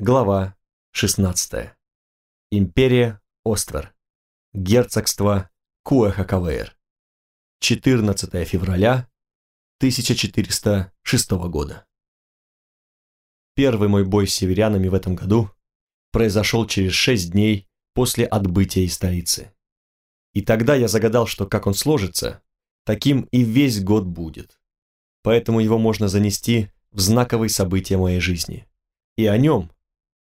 Глава 16. Империя Оствер. Герцогство Куэхакавейр. 14 февраля 1406 года. Первый мой бой с северянами в этом году произошел через шесть дней после отбытия из столицы. И тогда я загадал, что как он сложится, таким и весь год будет. Поэтому его можно занести в знаковые события моей жизни. И о нем,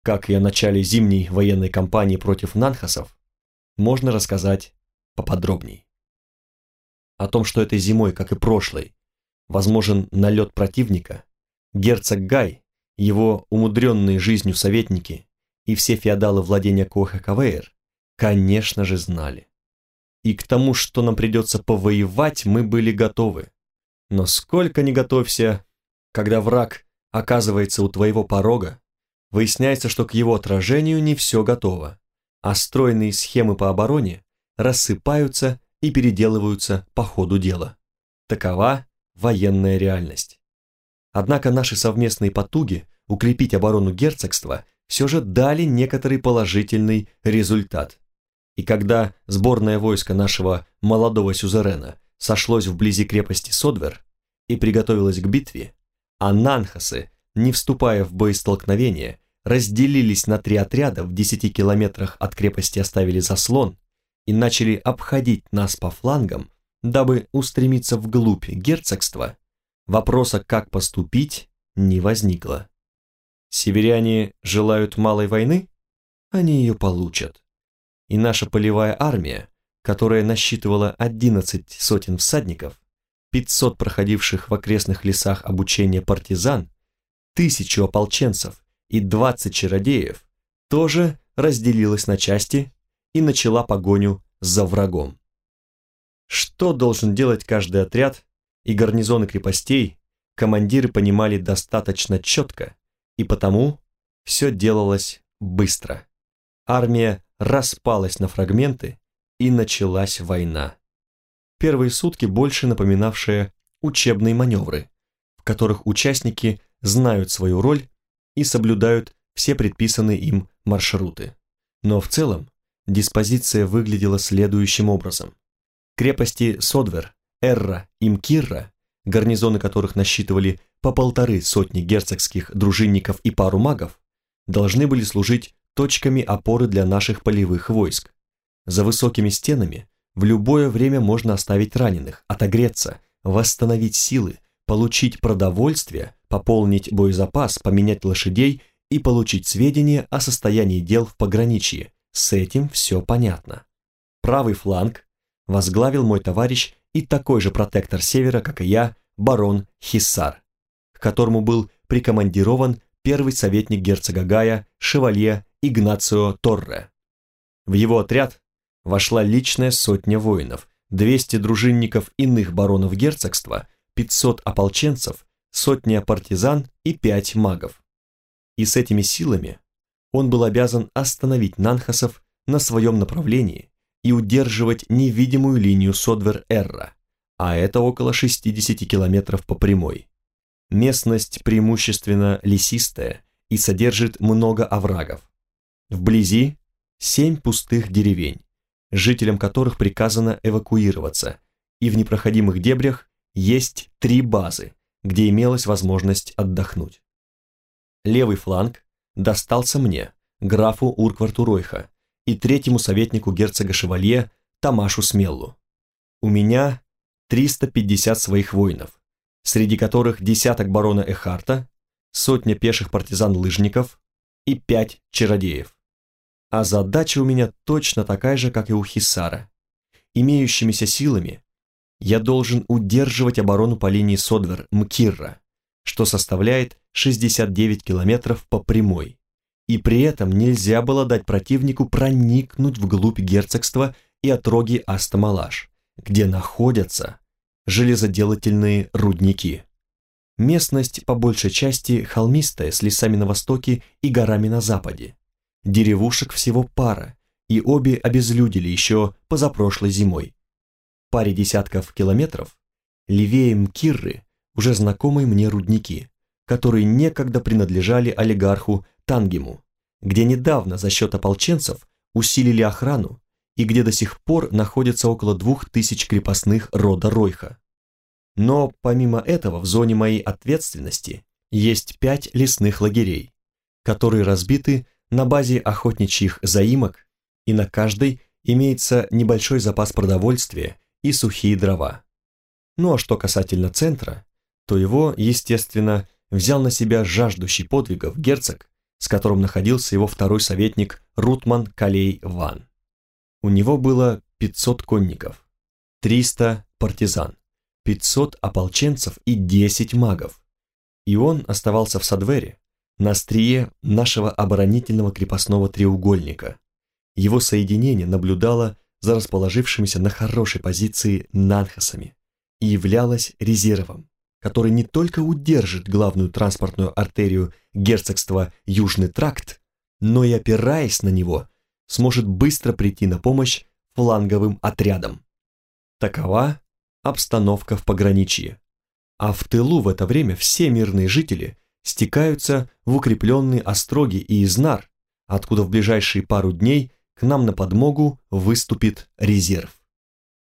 как и о начале зимней военной кампании против нанхасов, можно рассказать поподробней. О том, что этой зимой, как и прошлой, возможен налет противника, герцог Гай, его умудренные жизнью советники и все феодалы владения Коха-Кавейр, конечно же, знали. И к тому, что нам придется повоевать, мы были готовы. Но сколько ни готовься, когда враг оказывается у твоего порога, выясняется, что к его отражению не все готово, а стройные схемы по обороне рассыпаются и переделываются по ходу дела. Такова военная реальность. Однако наши совместные потуги укрепить оборону герцогства все же дали некоторый положительный результат. И когда сборное войско нашего молодого сюзерена сошлось вблизи крепости Содвер и приготовилось к битве, а Нанхасы, не вступая в боестолкновение, разделились на три отряда, в 10 километрах от крепости оставили заслон и начали обходить нас по флангам, дабы устремиться вглубь герцогства, вопроса, как поступить, не возникло. Северяне желают малой войны? Они ее получат. И наша полевая армия, которая насчитывала 11 сотен всадников, 500 проходивших в окрестных лесах обучение партизан, тысячу ополченцев и 20 чародеев, тоже разделилась на части и начала погоню за врагом. Что должен делать каждый отряд и гарнизоны крепостей, командиры понимали достаточно четко, и потому все делалось быстро. Армия распалась на фрагменты, и началась война. Первые сутки больше напоминавшие учебные маневры, в которых участники знают свою роль и соблюдают все предписанные им маршруты. Но в целом диспозиция выглядела следующим образом. Крепости Содвер, Эрра и Мкирра, гарнизоны которых насчитывали по полторы сотни герцогских дружинников и пару магов, должны были служить точками опоры для наших полевых войск. За высокими стенами в любое время можно оставить раненых, отогреться, восстановить силы, получить продовольствие, пополнить боезапас, поменять лошадей и получить сведения о состоянии дел в пограничье. С этим все понятно. Правый фланг возглавил мой товарищ и такой же протектор севера, как и я, барон Хиссар, к которому был прикомандирован первый советник герцога Гая, шевалье Игнацио Торре. В его отряд вошла личная сотня воинов, 200 дружинников иных баронов герцогства 500 ополченцев, сотня партизан и 5 магов. И с этими силами он был обязан остановить нанхасов на своем направлении и удерживать невидимую линию Содвер-Эрра, а это около 60 километров по прямой. Местность преимущественно лесистая и содержит много оврагов. Вблизи семь пустых деревень, жителям которых приказано эвакуироваться, и в непроходимых дебрях есть три базы, где имелась возможность отдохнуть. Левый фланг достался мне, графу Уркварту Ройха, и третьему советнику герцога Шевалье Тамашу Смеллу. У меня 350 своих воинов, среди которых десяток барона Эхарта, сотня пеших партизан-лыжников и пять чародеев. А задача у меня точно такая же, как и у Хисара. Имеющимися силами я должен удерживать оборону по линии Содвер-Мкирра, что составляет 69 километров по прямой. И при этом нельзя было дать противнику проникнуть вглубь герцогства и отроги Астамалаш, где находятся железоделательные рудники. Местность по большей части холмистая, с лесами на востоке и горами на западе. Деревушек всего пара, и обе обезлюдили еще позапрошлой зимой паре десятков километров левее Мкирры уже знакомые мне рудники, которые некогда принадлежали олигарху Тангему, где недавно за счет ополченцев усилили охрану и где до сих пор находится около двух тысяч крепостных рода Ройха. Но помимо этого в зоне моей ответственности есть пять лесных лагерей, которые разбиты на базе охотничьих заимок, и на каждой имеется небольшой запас продовольствия и сухие дрова. Ну а что касательно центра, то его, естественно, взял на себя жаждущий подвигов герцог, с которым находился его второй советник Рутман Калей Ван. У него было 500 конников, 300 партизан, 500 ополченцев и 10 магов. И он оставался в Садвере, на острие нашего оборонительного крепостного треугольника. Его соединение наблюдало за расположившимися на хорошей позиции нанхасами и являлось резервом, который не только удержит главную транспортную артерию герцогства Южный тракт, но и опираясь на него, сможет быстро прийти на помощь фланговым отрядам. Такова обстановка в пограничье. А в тылу в это время все мирные жители стекаются в укрепленные остроги и Изнар, откуда в ближайшие пару дней к нам на подмогу выступит резерв.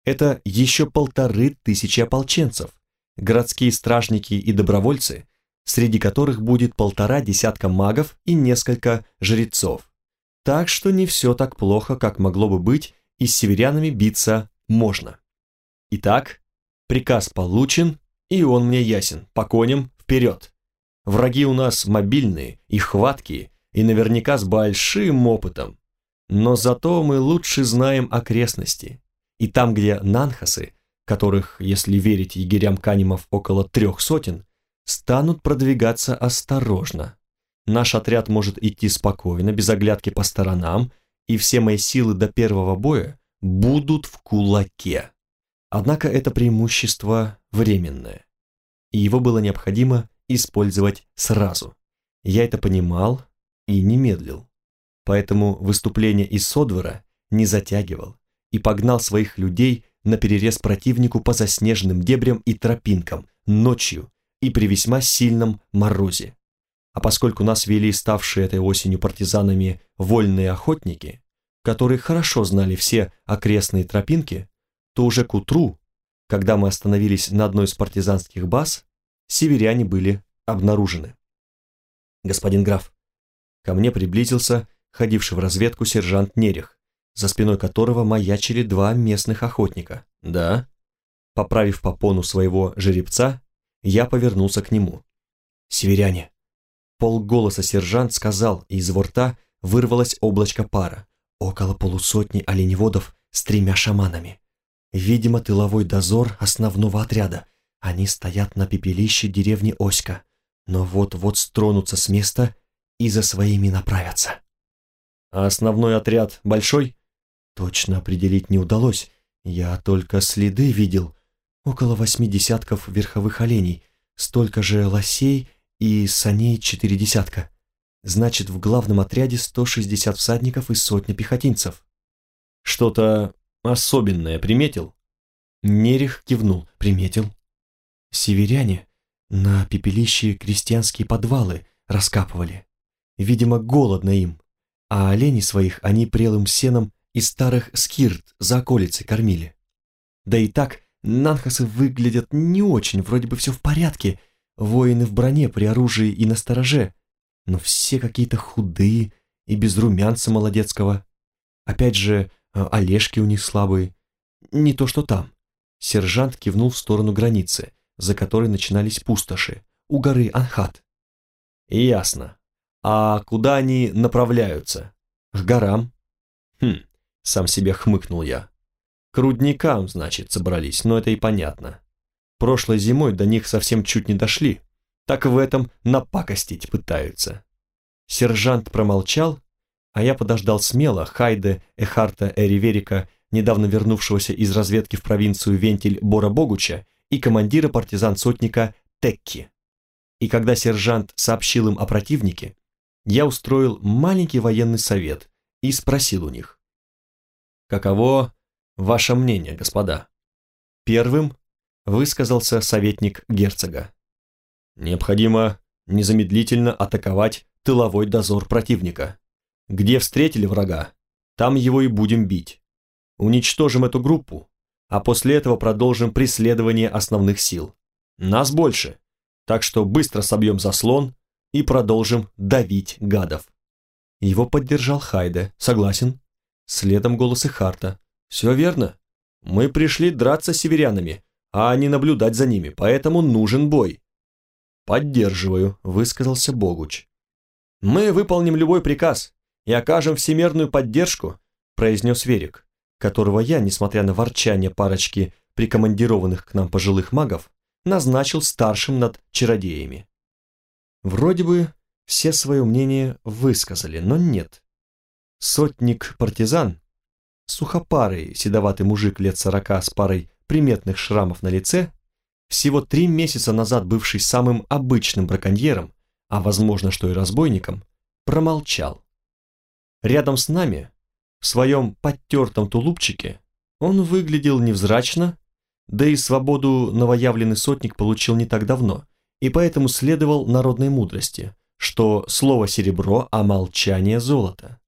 Это еще полторы тысячи ополченцев, городские стражники и добровольцы, среди которых будет полтора десятка магов и несколько жрецов. Так что не все так плохо, как могло бы быть, и с северянами биться можно. Итак, приказ получен, и он мне ясен. По коням вперед. Враги у нас мобильные и хваткие, и наверняка с большим опытом. Но зато мы лучше знаем окрестности. И там, где нанхасы, которых, если верить егерям Канимов, около трех сотен, станут продвигаться осторожно. Наш отряд может идти спокойно, без оглядки по сторонам, и все мои силы до первого боя будут в кулаке. Однако это преимущество временное, и его было необходимо использовать сразу. Я это понимал и не медлил. Поэтому выступление из Содвора не затягивал и погнал своих людей на перерез противнику по заснеженным дебрям и тропинкам, ночью и при весьма сильном морозе. А поскольку нас вели ставшие этой осенью партизанами вольные охотники, которые хорошо знали все окрестные тропинки, то уже к утру, когда мы остановились на одной из партизанских баз, северяне были обнаружены. Господин граф, ко мне приблизился ходивший в разведку сержант Нерех, за спиной которого маячили два местных охотника. Да? Поправив попону своего жеребца, я повернулся к нему. «Северяне!» Полголоса сержант сказал, и из его рта вырвалось облачко пара. Около полусотни оленеводов с тремя шаманами. Видимо, тыловой дозор основного отряда. Они стоят на пепелище деревни Оська, но вот-вот стронутся с места и за своими направятся. А основной отряд большой? Точно определить не удалось. Я только следы видел. Около восьми десятков верховых оленей, столько же лосей и саней четыре десятка. Значит, в главном отряде 160 всадников и сотня пехотинцев. Что-то особенное приметил? Нерих кивнул. Приметил. Северяне на пепелище крестьянские подвалы раскапывали. Видимо, голодно им, а оленей своих они прелым сеном из старых скирт за околицей кормили. Да и так, нанхасы выглядят не очень, вроде бы все в порядке, воины в броне при оружии и на стороже, но все какие-то худые и без румянца молодецкого. Опять же, э, олежки у них слабые. Не то что там. Сержант кивнул в сторону границы, за которой начинались пустоши, у горы Анхат. Ясно. А куда они направляются? К горам. Хм, сам себе хмыкнул я. К рудникам, значит, собрались, но это и понятно. Прошлой зимой до них совсем чуть не дошли, так в этом напакостить пытаются. Сержант промолчал, а я подождал смело Хайде Эхарта Эриверика, недавно вернувшегося из разведки в провинцию Вентиль Бора Богуча, и командира партизан-сотника Текки. И когда сержант сообщил им о противнике, я устроил маленький военный совет и спросил у них. «Каково ваше мнение, господа?» Первым высказался советник герцога. «Необходимо незамедлительно атаковать тыловой дозор противника. Где встретили врага, там его и будем бить. Уничтожим эту группу, а после этого продолжим преследование основных сил. Нас больше, так что быстро собьем заслон и продолжим давить гадов. Его поддержал Хайде. Согласен. Следом голос Харта. Все верно. Мы пришли драться с северянами, а не наблюдать за ними, поэтому нужен бой. Поддерживаю, высказался Богуч. Мы выполним любой приказ и окажем всемерную поддержку, произнес Верик, которого я, несмотря на ворчание парочки прикомандированных к нам пожилых магов, назначил старшим над чародеями. Вроде бы все свое мнение высказали, но нет. Сотник-партизан, сухопарый седоватый мужик лет сорока с парой приметных шрамов на лице, всего три месяца назад бывший самым обычным браконьером, а возможно, что и разбойником, промолчал. Рядом с нами, в своем подтертом тулупчике, он выглядел невзрачно, да и свободу новоявленный сотник получил не так давно, и поэтому следовал народной мудрости, что слово серебро, а молчание золото.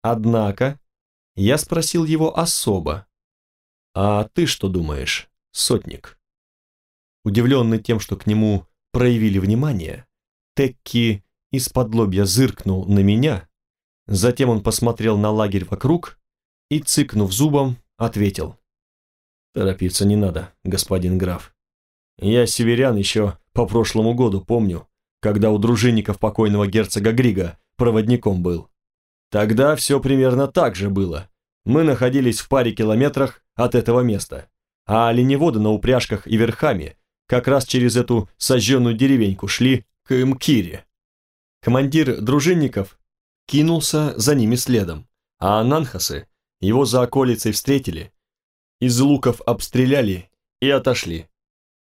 Однако я спросил его особо. «А ты что думаешь, сотник?» Удивленный тем, что к нему проявили внимание, Текки из-под лобья зыркнул на меня, затем он посмотрел на лагерь вокруг и, цыкнув зубом, ответил. «Торопиться не надо, господин граф. Я северян еще по прошлому году помню, когда у дружинников покойного герцога Грига проводником был. Тогда все примерно так же было. Мы находились в паре километрах от этого места, а оленеводы на упряжках и верхами как раз через эту сожженную деревеньку шли к Мкире. Командир дружинников кинулся за ними следом, а ананхасы его за околицей встретили, из луков обстреляли и отошли.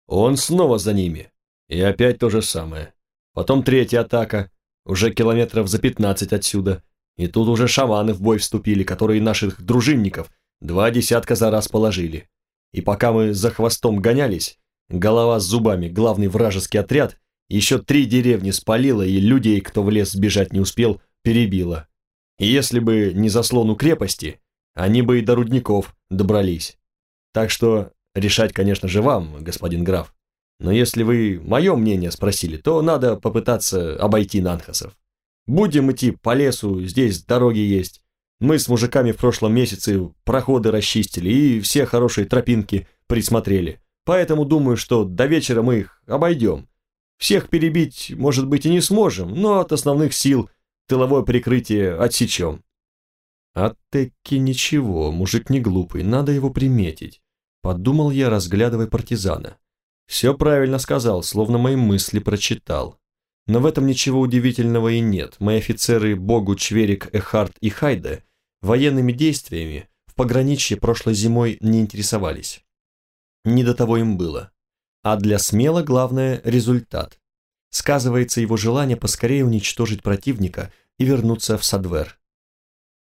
Он снова за ними, и опять то же самое. Потом третья атака, уже километров за 15 отсюда. И тут уже шаманы в бой вступили, которые наших дружинников два десятка за раз положили. И пока мы за хвостом гонялись, голова с зубами, главный вражеский отряд, еще три деревни спалила и людей, кто в лес сбежать не успел, перебила. И если бы не заслон у крепости, они бы и до рудников добрались. Так что решать, конечно же, вам, господин граф. Но если вы мое мнение спросили, то надо попытаться обойти Нанхасов. Будем идти по лесу, здесь дороги есть. Мы с мужиками в прошлом месяце проходы расчистили и все хорошие тропинки присмотрели. Поэтому думаю, что до вечера мы их обойдем. Всех перебить, может быть, и не сможем, но от основных сил тыловое прикрытие отсечем. А таки ничего, мужик не глупый, надо его приметить. Подумал я, разглядывая партизана. Все правильно сказал, словно мои мысли прочитал. Но в этом ничего удивительного и нет. Мои офицеры Богу, Чверик, Эхард и Хайде военными действиями в пограничье прошлой зимой не интересовались. Не до того им было. А для Смела главное – результат. Сказывается его желание поскорее уничтожить противника и вернуться в Садвер.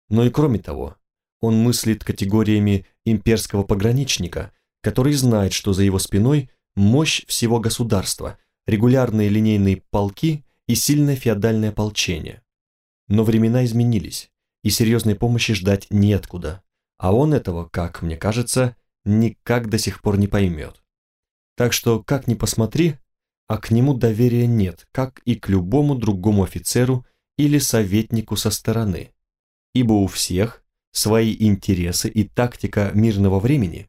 Но и кроме того, он мыслит категориями имперского пограничника, который знает, что за его спиной мощь всего государства, регулярные линейные полки и сильное феодальное ополчение. Но времена изменились, и серьезной помощи ждать неоткуда, а он этого, как мне кажется, никак до сих пор не поймет. Так что, как ни посмотри, а к нему доверия нет, как и к любому другому офицеру или советнику со стороны, ибо у всех свои интересы и тактика мирного времени,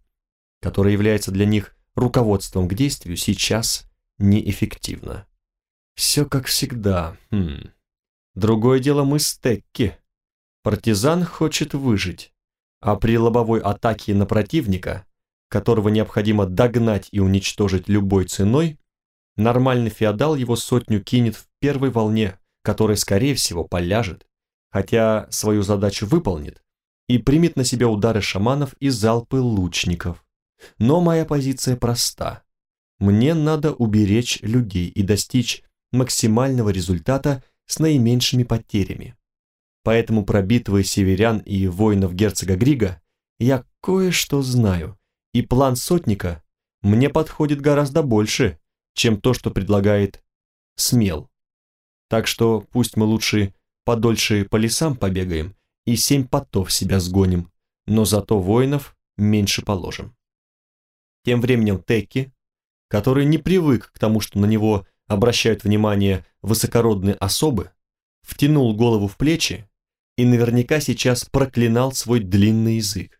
которая является для них руководством к действию сейчас неэффективно. Все как всегда. Хм. Другое дело мы стекки. Партизан хочет выжить, а при лобовой атаке на противника, которого необходимо догнать и уничтожить любой ценой, нормальный феодал его сотню кинет в первой волне, которая, скорее всего, поляжет, хотя свою задачу выполнит и примет на себя удары шаманов и залпы лучников. Но моя позиция проста. Мне надо уберечь людей и достичь максимального результата с наименьшими потерями. Поэтому про битвы северян и воинов герцога Грига я кое-что знаю, и план сотника мне подходит гораздо больше, чем то, что предлагает Смел. Так что пусть мы лучше подольше по лесам побегаем и семь потов себя сгоним, но зато воинов меньше положим. Тем временем Текки, который не привык к тому, что на него обращают внимание высокородные особы, втянул голову в плечи и наверняка сейчас проклинал свой длинный язык.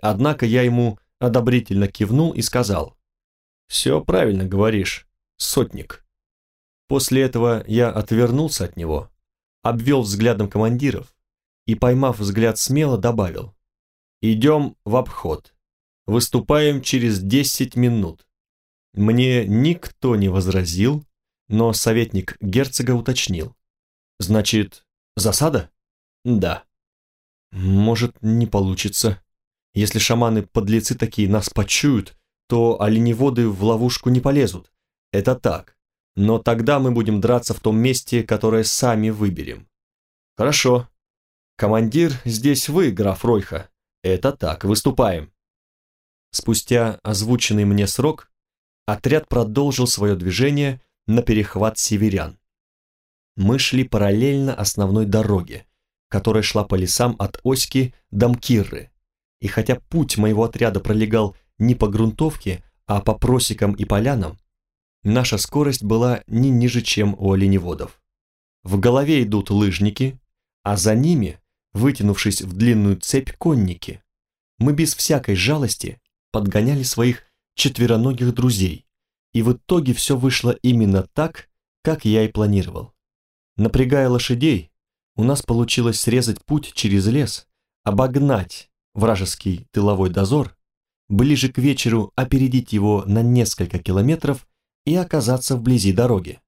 Однако я ему одобрительно кивнул и сказал, «Все правильно говоришь, сотник». После этого я отвернулся от него, обвел взглядом командиров и, поймав взгляд смело, добавил, «Идем в обход. Выступаем через 10 минут». Мне никто не возразил, но советник герцога уточнил. «Значит, засада?» «Да». «Может, не получится. Если шаманы-подлецы такие нас почуют, то оленеводы в ловушку не полезут. Это так. Но тогда мы будем драться в том месте, которое сами выберем». «Хорошо. Командир здесь вы, граф Ройха. Это так, выступаем». Спустя озвученный мне срок, отряд продолжил свое движение на перехват северян. Мы шли параллельно основной дороге, которая шла по лесам от Оськи до Мкирры. И хотя путь моего отряда пролегал не по грунтовке, а по просекам и полянам, наша скорость была не ниже, чем у оленеводов. В голове идут лыжники, а за ними, вытянувшись в длинную цепь, конники. Мы без всякой жалости подгоняли своих четвероногих друзей, и в итоге все вышло именно так, как я и планировал. Напрягая лошадей, у нас получилось срезать путь через лес, обогнать вражеский тыловой дозор, ближе к вечеру опередить его на несколько километров и оказаться вблизи дороги.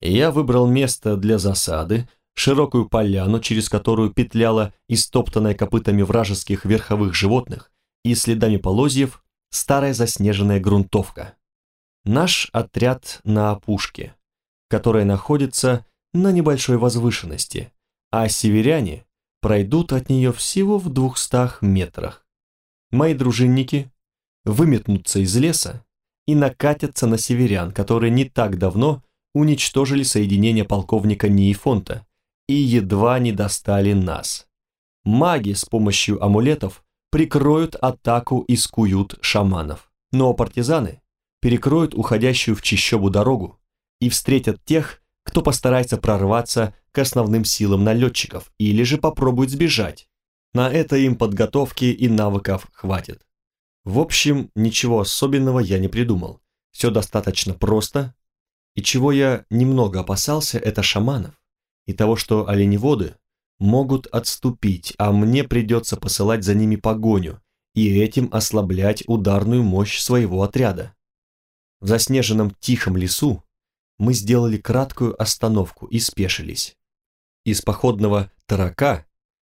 Я выбрал место для засады, широкую поляну, через которую петляла истоптанная копытами вражеских верховых животных и следами полозьев старая заснеженная грунтовка. Наш отряд на опушке, которая находится на небольшой возвышенности, а северяне пройдут от нее всего в двухстах метрах. Мои дружинники выметнутся из леса и накатятся на северян, которые не так давно уничтожили соединение полковника Неифонта и едва не достали нас. Маги с помощью амулетов прикроют атаку и скуют шаманов. Но партизаны перекроют уходящую в чищобу дорогу и встретят тех, кто постарается прорваться к основным силам налетчиков или же попробует сбежать. На это им подготовки и навыков хватит. В общем, ничего особенного я не придумал. Все достаточно просто. И чего я немного опасался, это шаманов и того, что оленеводы могут отступить, а мне придется посылать за ними погоню и этим ослаблять ударную мощь своего отряда. В заснеженном тихом лесу мы сделали краткую остановку и спешились. Из походного тарака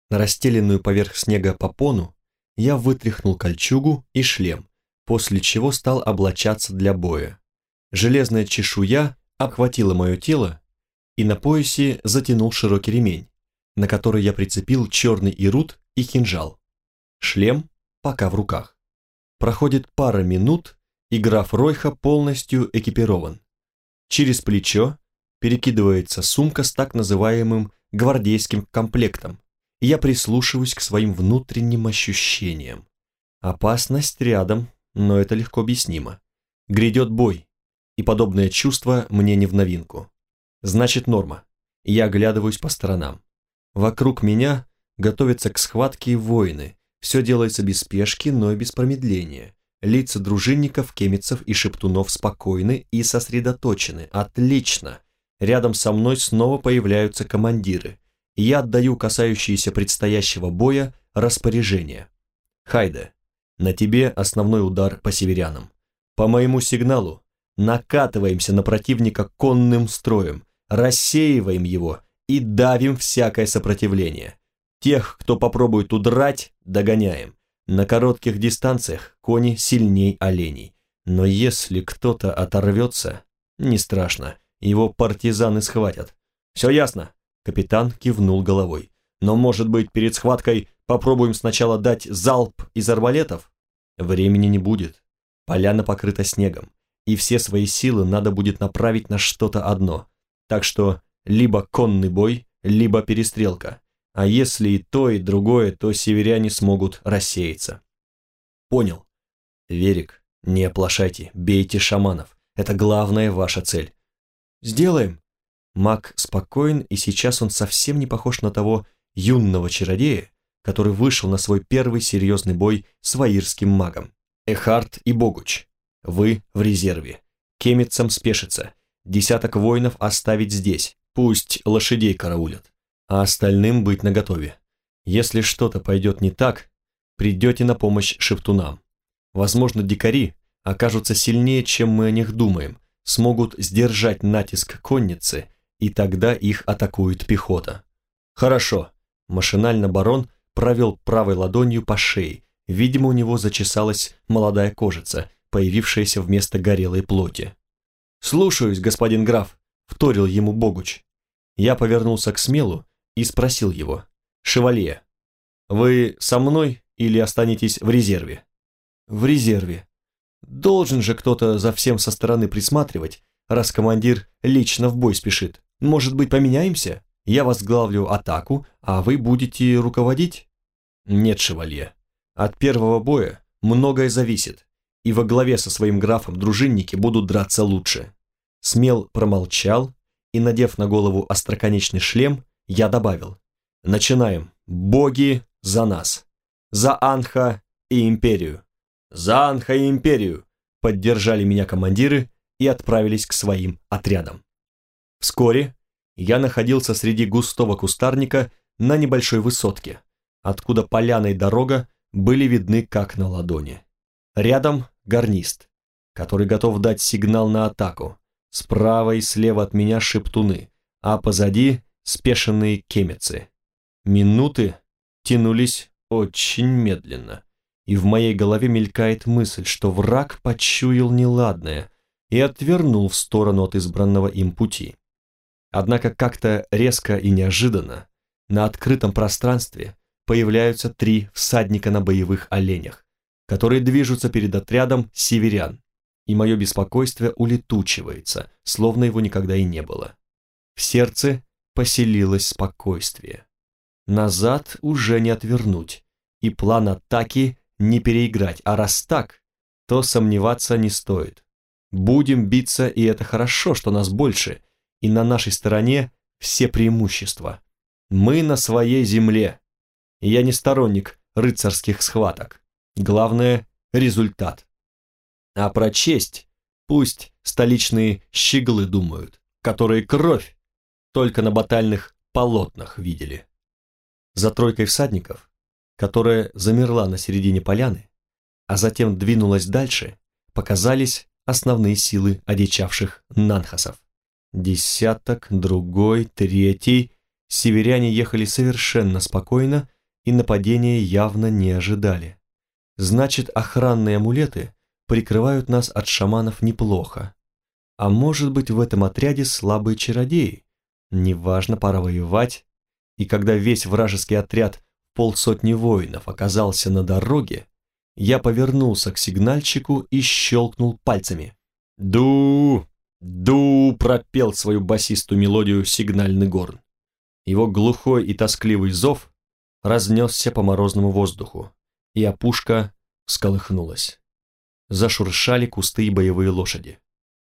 на расстеленную поверх снега попону я вытряхнул кольчугу и шлем, после чего стал облачаться для боя. Железная чешуя обхватила мое тело, и на поясе затянул широкий ремень, на который я прицепил черный ирут и кинжал. Шлем пока в руках. Проходит пара минут, и граф Ройха полностью экипирован. Через плечо перекидывается сумка с так называемым гвардейским комплектом, и я прислушиваюсь к своим внутренним ощущениям. Опасность рядом, но это легко объяснимо. Грядет бой, и подобное чувство мне не в новинку. Значит, норма. Я оглядываюсь по сторонам. Вокруг меня готовятся к схватке воины. Все делается без спешки, но и без промедления. Лица дружинников, кемицев и шептунов спокойны и сосредоточены. Отлично. Рядом со мной снова появляются командиры. Я отдаю касающиеся предстоящего боя распоряжение. Хайде, на тебе основной удар по северянам. По моему сигналу накатываемся на противника конным строем, рассеиваем его и давим всякое сопротивление. Тех, кто попробует удрать, догоняем. На коротких дистанциях кони сильней оленей. Но если кто-то оторвется, не страшно, его партизаны схватят. Все ясно? Капитан кивнул головой. Но, может быть, перед схваткой попробуем сначала дать залп из арбалетов? Времени не будет. Поляна покрыта снегом, и все свои силы надо будет направить на что-то одно. Так что либо конный бой, либо перестрелка. А если и то, и другое, то северяне смогут рассеяться. Понял. Верик, не оплошайте, бейте шаманов. Это главная ваша цель. Сделаем. Маг спокоен, и сейчас он совсем не похож на того юного чародея, который вышел на свой первый серьезный бой с ваирским магом. Эхард и Богуч, вы в резерве. Кемицам спешится. Десяток воинов оставить здесь, пусть лошадей караулят, а остальным быть наготове. Если что-то пойдет не так, придете на помощь шептунам. Возможно, дикари окажутся сильнее, чем мы о них думаем, смогут сдержать натиск конницы, и тогда их атакует пехота. Хорошо. Машинально барон провел правой ладонью по шее. Видимо, у него зачесалась молодая кожица, появившаяся вместо горелой плоти. «Слушаюсь, господин граф», — вторил ему Богуч. Я повернулся к Смелу и спросил его. «Шевалье, вы со мной или останетесь в резерве?» «В резерве. Должен же кто-то за всем со стороны присматривать, раз командир лично в бой спешит. Может быть, поменяемся? Я возглавлю атаку, а вы будете руководить?» «Нет, шевалье. От первого боя многое зависит, и во главе со своим графом дружинники будут драться лучше». Смел промолчал, и, надев на голову остроконечный шлем, я добавил. «Начинаем. Боги за нас. За Анха и Империю». «За Анха и Империю!» Поддержали меня командиры и отправились к своим отрядам. Вскоре я находился среди густого кустарника на небольшой высотке, откуда поляна и дорога были видны как на ладони. Рядом гарнист, который готов дать сигнал на атаку. Справа и слева от меня шептуны, а позади спешенные кемецы. Минуты тянулись очень медленно, и в моей голове мелькает мысль, что враг почуял неладное и отвернул в сторону от избранного им пути. Однако как-то резко и неожиданно на открытом пространстве появляются три всадника на боевых оленях, которые движутся перед отрядом северян, и мое беспокойство улетучивается, словно его никогда и не было. В сердце поселилось спокойствие. Назад уже не отвернуть, и план атаки не переиграть, а раз так, то сомневаться не стоит. Будем биться, и это хорошо, что нас больше, и на нашей стороне все преимущества. Мы на своей земле. Я не сторонник рыцарских схваток. Главное – результат. А про честь пусть столичные щеглы думают, которые кровь только на батальных полотнах видели. За тройкой всадников, которая замерла на середине поляны, а затем двинулась дальше, показались основные силы одичавших нанхасов. Десяток, другой, третий. Северяне ехали совершенно спокойно и нападения явно не ожидали. Значит, охранные амулеты прикрывают нас от шаманов неплохо. А может быть, в этом отряде слабые чародеи? Неважно, пора воевать. И когда весь вражеский отряд полсотни воинов оказался на дороге, я повернулся к сигнальщику и щелкнул пальцами. «Ду! Ду пропел свою басистую мелодию сигнальный горн. Его глухой и тоскливый зов разнесся по морозному воздуху, и опушка всколыхнулась. Зашуршали кусты и боевые лошади.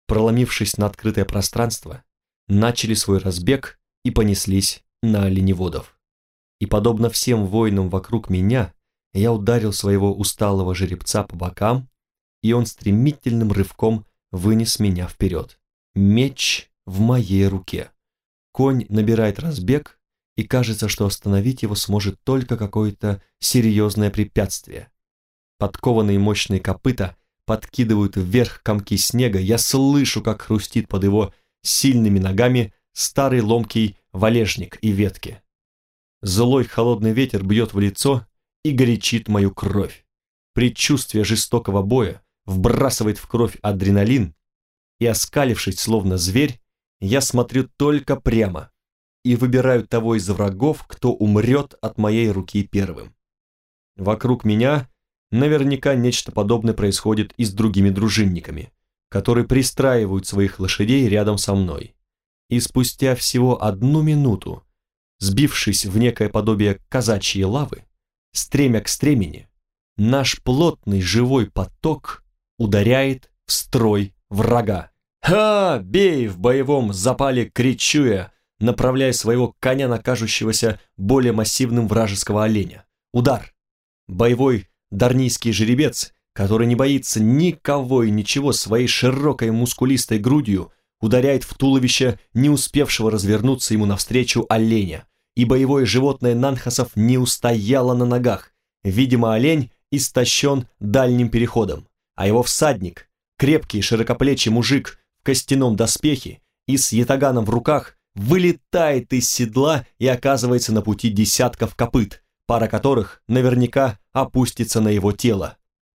Проломившись на открытое пространство, начали свой разбег и понеслись на оленеводов. И подобно всем воинам вокруг меня, я ударил своего усталого жеребца по бокам, и он стремительным рывком вынес меня вперед. Меч в моей руке. Конь набирает разбег, и кажется, что остановить его сможет только какое-то серьезное препятствие. Подкованные мощные копыта подкидывают вверх комки снега, я слышу, как хрустит под его сильными ногами старый ломкий валежник и ветки. Злой холодный ветер бьет в лицо и горячит мою кровь. Предчувствие жестокого боя вбрасывает в кровь адреналин, и, оскалившись, словно зверь, я смотрю только прямо и выбираю того из врагов, кто умрет от моей руки первым. Вокруг меня наверняка нечто подобное происходит и с другими дружинниками, которые пристраивают своих лошадей рядом со мной. и спустя всего одну минуту, сбившись в некое подобие казачьей лавы, стремя к стремени, наш плотный живой поток ударяет в строй врага. «Ха! Бей!» в боевом запале кричу я, направляя своего коня на кажущегося более массивным вражеского оленя. Удар! Боевой дарнийский жеребец, который не боится никого и ничего своей широкой мускулистой грудью, ударяет в туловище не успевшего развернуться ему навстречу оленя, и боевое животное Нанхасов не устояло на ногах. Видимо, олень истощен дальним переходом, а его всадник, крепкий широкоплечий мужик в костяном доспехе и с ятаганом в руках, вылетает из седла и оказывается на пути десятков копыт, пара которых наверняка опустится на его тело.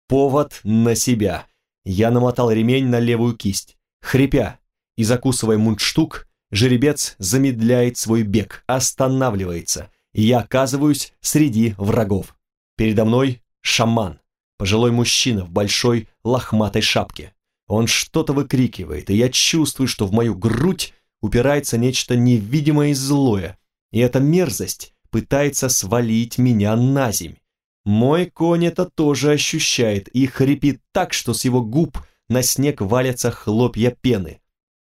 Повод на себя. Я намотал ремень на левую кисть. Хрипя и закусывая мундштук, жеребец замедляет свой бег, останавливается, и я оказываюсь среди врагов. Передо мной шаман, пожилой мужчина в большой лохматой шапке. Он что-то выкрикивает, и я чувствую, что в мою грудь упирается нечто невидимое и злое, и эта мерзость пытается свалить меня на земь. Мой конь это тоже ощущает и хрипит так, что с его губ на снег валятся хлопья пены.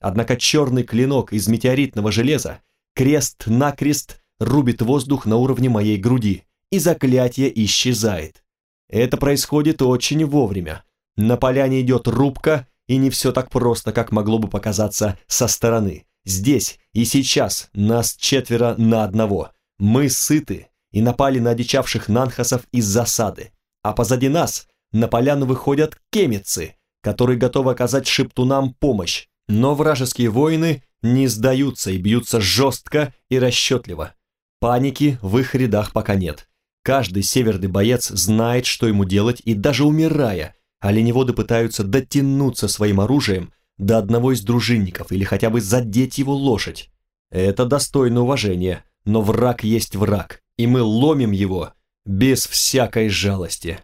Однако черный клинок из метеоритного железа крест-накрест рубит воздух на уровне моей груди, и заклятие исчезает. Это происходит очень вовремя. На поляне идет рубка, и не все так просто, как могло бы показаться со стороны. Здесь и сейчас нас четверо на одного. Мы сыты и напали на одичавших нанхасов из засады. А позади нас на поляну выходят кемицы, которые готовы оказать шептунам помощь. Но вражеские воины не сдаются и бьются жестко и расчетливо. Паники в их рядах пока нет. Каждый северный боец знает, что ему делать, и даже умирая, оленеводы пытаются дотянуться своим оружием до одного из дружинников или хотя бы задеть его лошадь. Это достойно уважения, но враг есть враг, и мы ломим его без всякой жалости.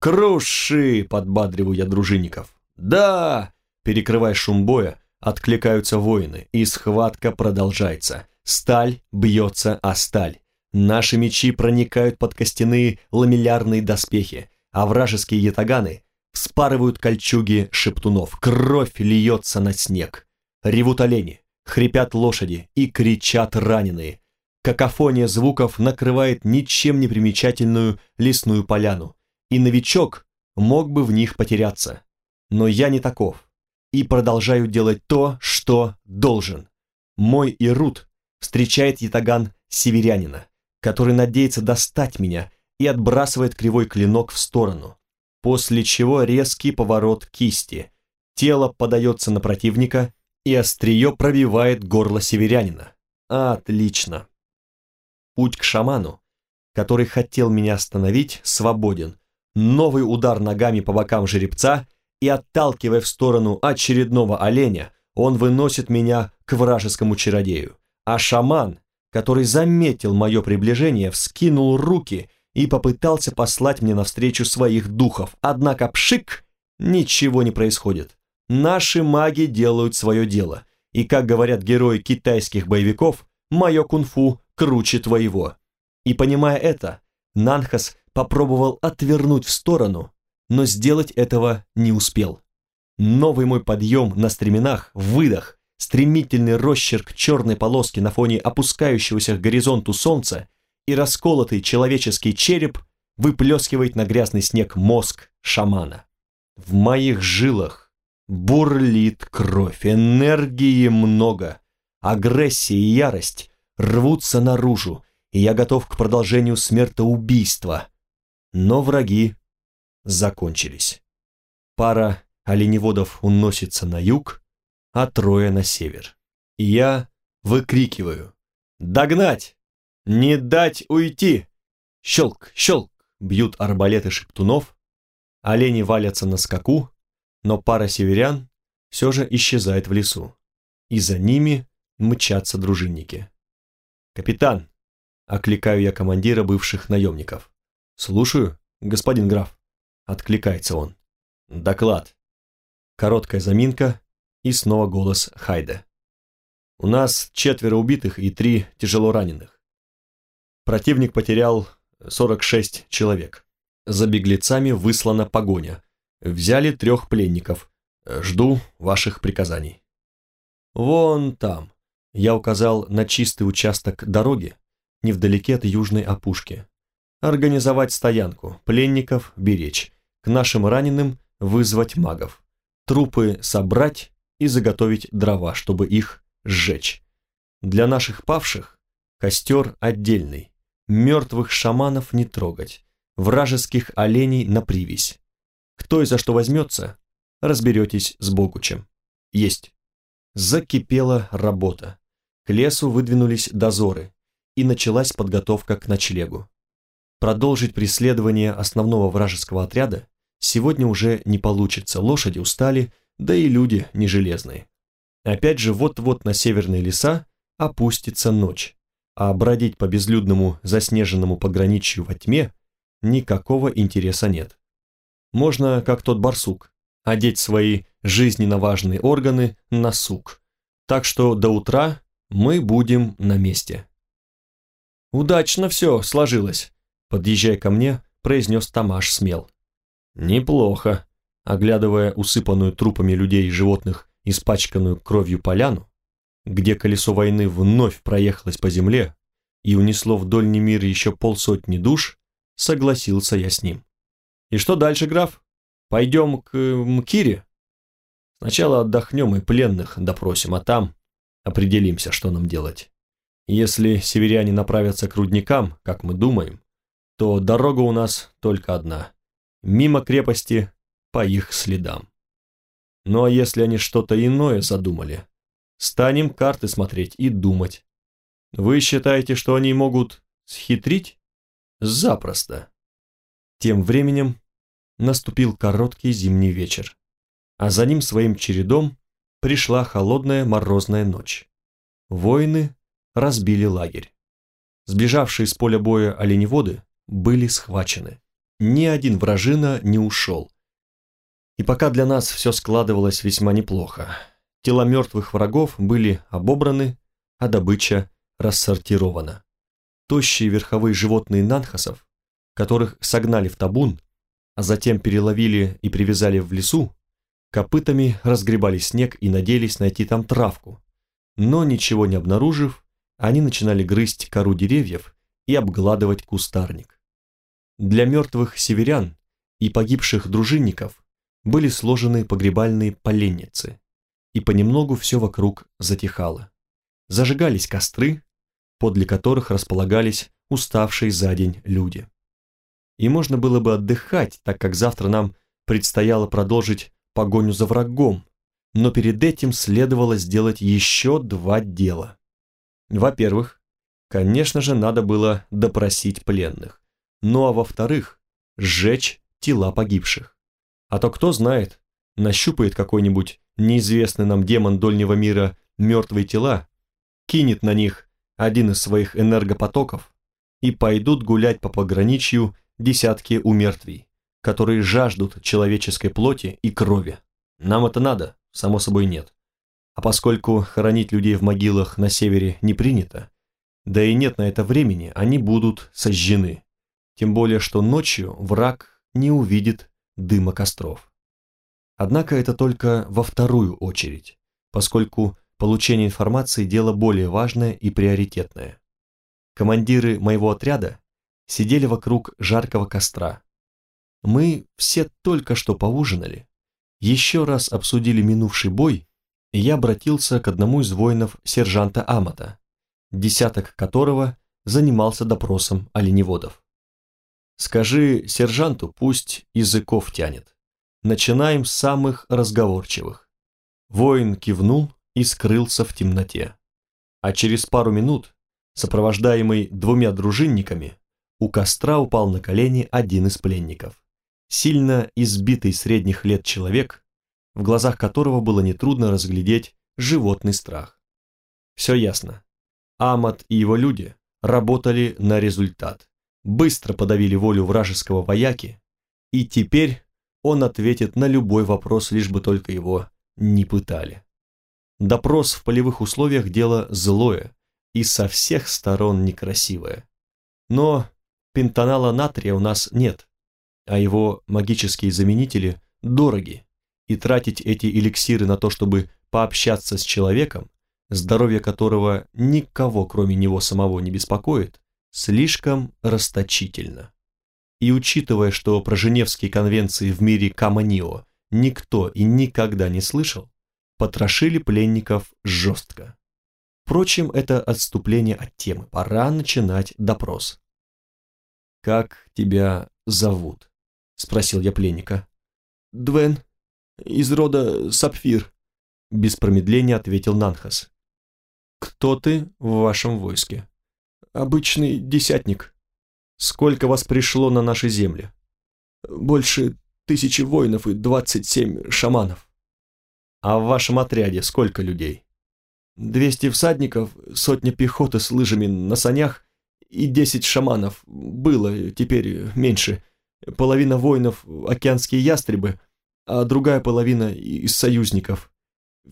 «Круши!» — подбадриваю я дружинников. «Да!» — перекрывая шум боя, откликаются воины, и схватка продолжается. Сталь бьется о сталь. Наши мечи проникают под костяные ламеллярные доспехи, а вражеские ятаганы Вспарывают кольчуги шептунов, кровь льется на снег. Ревут олени, хрипят лошади и кричат раненые. Какофония звуков накрывает ничем не примечательную лесную поляну, и новичок мог бы в них потеряться. Но я не таков, и продолжаю делать то, что должен. Мой Ирут встречает ятаган северянина, который надеется достать меня и отбрасывает кривой клинок в сторону после чего резкий поворот кисти. Тело подается на противника, и острие пробивает горло северянина. Отлично. Путь к шаману, который хотел меня остановить, свободен. Новый удар ногами по бокам жеребца, и отталкивая в сторону очередного оленя, он выносит меня к вражескому чародею. А шаман, который заметил мое приближение, вскинул руки и попытался послать мне навстречу своих духов, однако пшик, ничего не происходит. Наши маги делают свое дело, и, как говорят герои китайских боевиков, мое кунг-фу круче твоего. И понимая это, Нанхас попробовал отвернуть в сторону, но сделать этого не успел. Новый мой подъем на стременах, выдох, стремительный росчерк черной полоски на фоне опускающегося к горизонту солнца и расколотый человеческий череп выплескивает на грязный снег мозг шамана. В моих жилах бурлит кровь, энергии много, агрессия и ярость рвутся наружу, и я готов к продолжению смертоубийства. Но враги закончились. Пара оленеводов уносится на юг, а трое на север. И я выкрикиваю «Догнать! «Не дать уйти!» Щелк, щелк, бьют арбалеты шептунов, олени валятся на скаку, но пара северян все же исчезает в лесу, и за ними мчатся дружинники. «Капитан!» — окликаю я командира бывших наемников. «Слушаю, господин граф», — откликается он. «Доклад». Короткая заминка и снова голос Хайда. У нас четверо убитых и три тяжело раненых. Противник потерял 46 человек. За беглецами выслана погоня. Взяли трех пленников. Жду ваших приказаний. Вон там. Я указал на чистый участок дороги, невдалеке от южной опушки. Организовать стоянку, пленников беречь, к нашим раненым вызвать магов, трупы собрать и заготовить дрова, чтобы их сжечь. Для наших павших костер отдельный, мертвых шаманов не трогать, вражеских оленей на привязь. Кто и за что возьмется, разберетесь с Богучем. Есть. Закипела работа. К лесу выдвинулись дозоры, и началась подготовка к ночлегу. Продолжить преследование основного вражеского отряда сегодня уже не получится, лошади устали, да и люди не железные. Опять же, вот-вот на северные леса опустится ночь, а бродить по безлюдному заснеженному пограничью во тьме никакого интереса нет. Можно, как тот барсук, одеть свои жизненно важные органы на сук. Так что до утра мы будем на месте. Удачно все сложилось, подъезжая ко мне, произнес Тамаш смел. Неплохо, оглядывая усыпанную трупами людей и животных испачканную кровью поляну, где колесо войны вновь проехалось по земле и унесло в дольний мир еще полсотни душ, согласился я с ним. И что дальше, граф? Пойдем к Мкире? Сначала отдохнем и пленных допросим, а там определимся, что нам делать. Если северяне направятся к рудникам, как мы думаем, то дорога у нас только одна. Мимо крепости, по их следам. Ну а если они что-то иное задумали, станем карты смотреть и думать. Вы считаете, что они могут схитрить? Запросто. Тем временем наступил короткий зимний вечер, а за ним своим чередом пришла холодная морозная ночь. Воины разбили лагерь. Сбежавшие с поля боя оленеводы были схвачены. Ни один вражина не ушел, и пока для нас все складывалось весьма неплохо. Тела мертвых врагов были обобраны, а добыча рассортирована. Тощие верховые животные нанхасов, которых согнали в табун, а затем переловили и привязали в лесу, копытами разгребали снег и надеялись найти там травку. Но ничего не обнаружив, они начинали грызть кору деревьев и обгладывать кустарник. Для мертвых северян и погибших дружинников были сложены погребальные поленницы, и понемногу все вокруг затихало. Зажигались костры, подле которых располагались уставшие за день люди. И можно было бы отдыхать, так как завтра нам предстояло продолжить погоню за врагом, но перед этим следовало сделать еще два дела. Во-первых, конечно же, надо было допросить пленных, ну а во-вторых, сжечь тела погибших. А то кто знает, нащупает какой-нибудь неизвестный нам демон дольнего мира мертвые тела, кинет на них один из своих энергопотоков, и пойдут гулять по пограничью десятки умертвий, которые жаждут человеческой плоти и крови. Нам это надо? Само собой нет. А поскольку хоронить людей в могилах на севере не принято, да и нет на это времени, они будут сожжены. Тем более, что ночью враг не увидит дыма костров. Однако это только во вторую очередь, поскольку получение информации – дело более важное и приоритетное. Командиры моего отряда сидели вокруг жаркого костра. Мы все только что поужинали, еще раз обсудили минувший бой, и я обратился к одному из воинов сержанта Амата, десяток которого занимался допросом оленеводов. Скажи сержанту, пусть языков тянет. Начинаем с самых разговорчивых. Воин кивнул и скрылся в темноте. А через пару минут, сопровождаемый двумя дружинниками, у костра упал на колени один из пленников. Сильно избитый средних лет человек, в глазах которого было нетрудно разглядеть животный страх. Все ясно. Амат и его люди работали на результат быстро подавили волю вражеского вояки, и теперь он ответит на любой вопрос, лишь бы только его не пытали. допрос в полевых условиях дело злое и со всех сторон некрасивое. Но пентонала натрия у нас нет, а его магические заменители дороги, и тратить эти эликсиры на то, чтобы пообщаться с человеком, здоровье которого никого кроме него самого не беспокоит, слишком расточительно. И учитывая, что про Женевские конвенции в мире Каманио никто и никогда не слышал, потрошили пленников жестко. Впрочем, это отступление от темы, пора начинать допрос. «Как тебя зовут?» — спросил я пленника. «Двен, из рода Сапфир», — без промедления ответил Нанхас. «Кто ты в вашем войске?» «Обычный десятник». «Сколько вас пришло на наши земли?» «Больше тысячи воинов и двадцать семь шаманов». «А в вашем отряде сколько людей?» «Двести всадников, сотня пехоты с лыжами на санях и десять шаманов. Было, теперь меньше. Половина воинов – океанские ястребы, а другая половина – из союзников.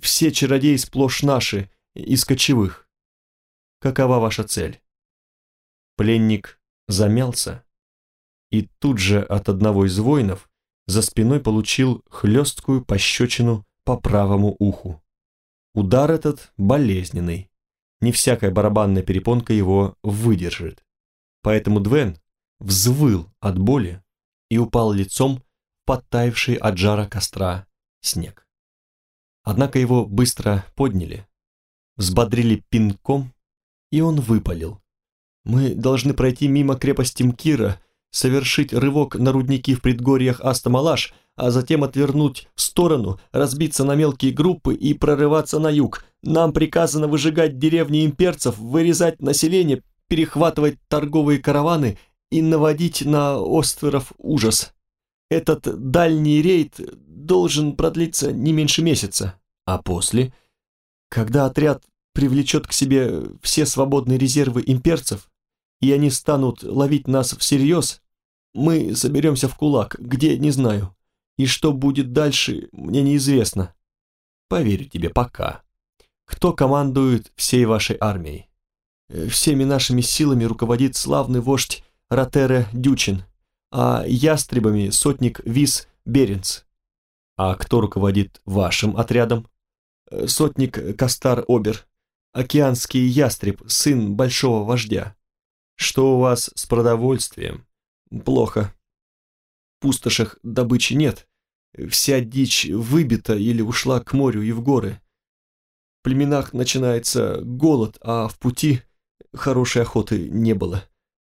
Все чародеи сплошь наши, из кочевых. Какова ваша цель? Пленник замялся и тут же от одного из воинов за спиной получил хлесткую пощечину по правому уху. Удар этот болезненный, не всякая барабанная перепонка его выдержит. Поэтому Двен взвыл от боли и упал лицом в подтаявший от жара костра снег. Однако его быстро подняли, взбодрили пинком, и он выпалил. «Мы должны пройти мимо крепости Мкира, совершить рывок на рудники в предгорьях Астамалаш, а затем отвернуть в сторону, разбиться на мелкие группы и прорываться на юг. Нам приказано выжигать деревни имперцев, вырезать население, перехватывать торговые караваны и наводить на островов ужас. Этот дальний рейд должен продлиться не меньше месяца. А после, когда отряд привлечет к себе все свободные резервы имперцев, и они станут ловить нас всерьез, мы соберемся в кулак, где, не знаю. И что будет дальше, мне неизвестно. Поверю тебе пока. Кто командует всей вашей армией? Э, всеми нашими силами руководит славный вождь Ротере Дючин, а ястребами сотник Вис Беренц. А кто руководит вашим отрядом? Э, сотник Кастар Обер, океанский ястреб, сын большого вождя. Что у вас с продовольствием? Плохо. В пустошах добычи нет. Вся дичь выбита или ушла к морю и в горы. В племенах начинается голод, а в пути хорошей охоты не было.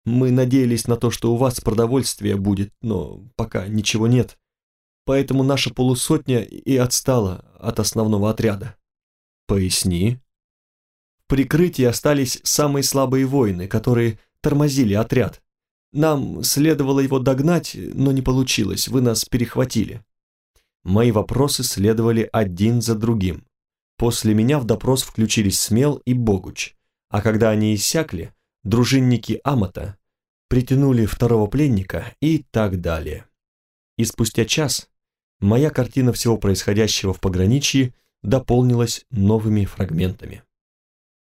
Мы надеялись на то, что у вас продовольствие будет, но пока ничего нет. Поэтому наша полусотня и отстала от основного отряда. Поясни. В прикрытии остались самые слабые воины, которые тормозили отряд. Нам следовало его догнать, но не получилось, вы нас перехватили. Мои вопросы следовали один за другим. После меня в допрос включились Смел и Богуч, а когда они иссякли, дружинники Амата притянули второго пленника и так далее. И спустя час моя картина всего происходящего в пограничье дополнилась новыми фрагментами.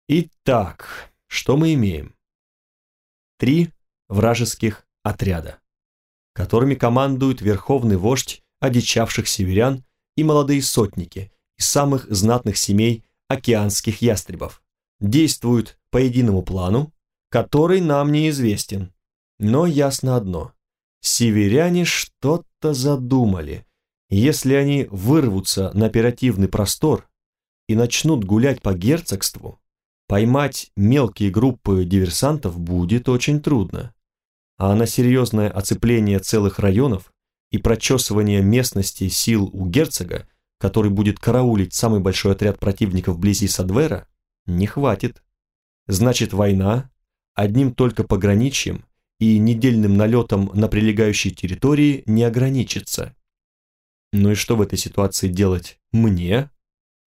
Итак, что мы имеем? Три вражеских отряда, которыми командует верховный вождь одичавших северян и молодые сотники из самых знатных семей океанских ястребов, действуют по единому плану, который нам неизвестен. Но ясно одно – северяне что-то задумали. Если они вырвутся на оперативный простор и начнут гулять по герцогству, поймать мелкие группы диверсантов будет очень трудно а на серьезное оцепление целых районов и прочесывание местности сил у герцога, который будет караулить самый большой отряд противников вблизи Садвера, не хватит. Значит, война одним только пограничьем и недельным налетом на прилегающие территории не ограничится. Ну и что в этой ситуации делать мне?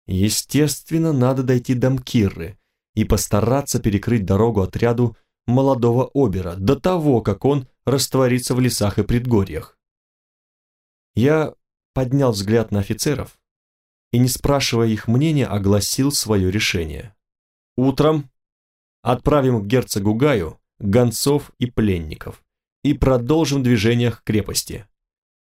Естественно, надо дойти до Мкирры и постараться перекрыть дорогу отряду молодого Обера до того, как он растворится в лесах и предгорьях. Я поднял взгляд на офицеров и, не спрашивая их мнения, огласил свое решение. Утром отправим к герцогу Гаю гонцов и пленников и продолжим движение к крепости.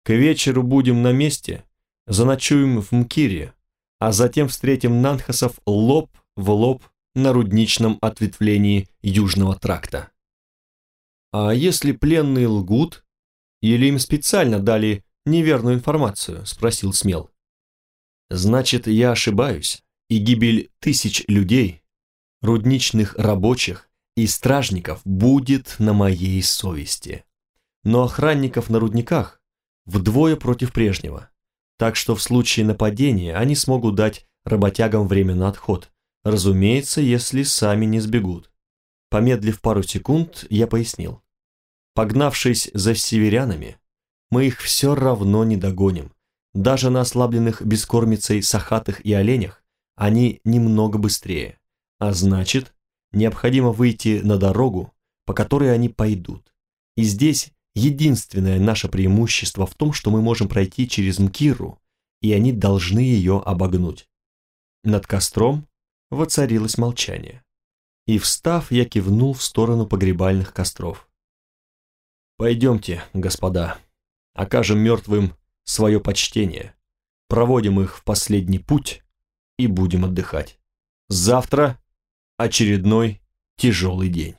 К вечеру будем на месте, заночуем в Мкире, а затем встретим Нанхасов лоб в лоб на рудничном ответвлении Южного тракта. А если пленные лгут, или им специально дали неверную информацию, спросил Смел. Значит, я ошибаюсь, и гибель тысяч людей, рудничных рабочих и стражников будет на моей совести. Но охранников на рудниках вдвое против прежнего, так что в случае нападения они смогут дать работягам время на отход, разумеется, если сами не сбегут. Помедлив пару секунд, я пояснил. Погнавшись за северянами, мы их все равно не догоним. Даже на ослабленных бескормицей сахатых и оленях они немного быстрее. А значит, необходимо выйти на дорогу, по которой они пойдут. И здесь единственное наше преимущество в том, что мы можем пройти через Мкиру, и они должны ее обогнуть. Над костром воцарилось молчание. И встав, я кивнул в сторону погребальных костров. «Пойдемте, господа, окажем мертвым свое почтение, проводим их в последний путь и будем отдыхать. Завтра очередной тяжелый день».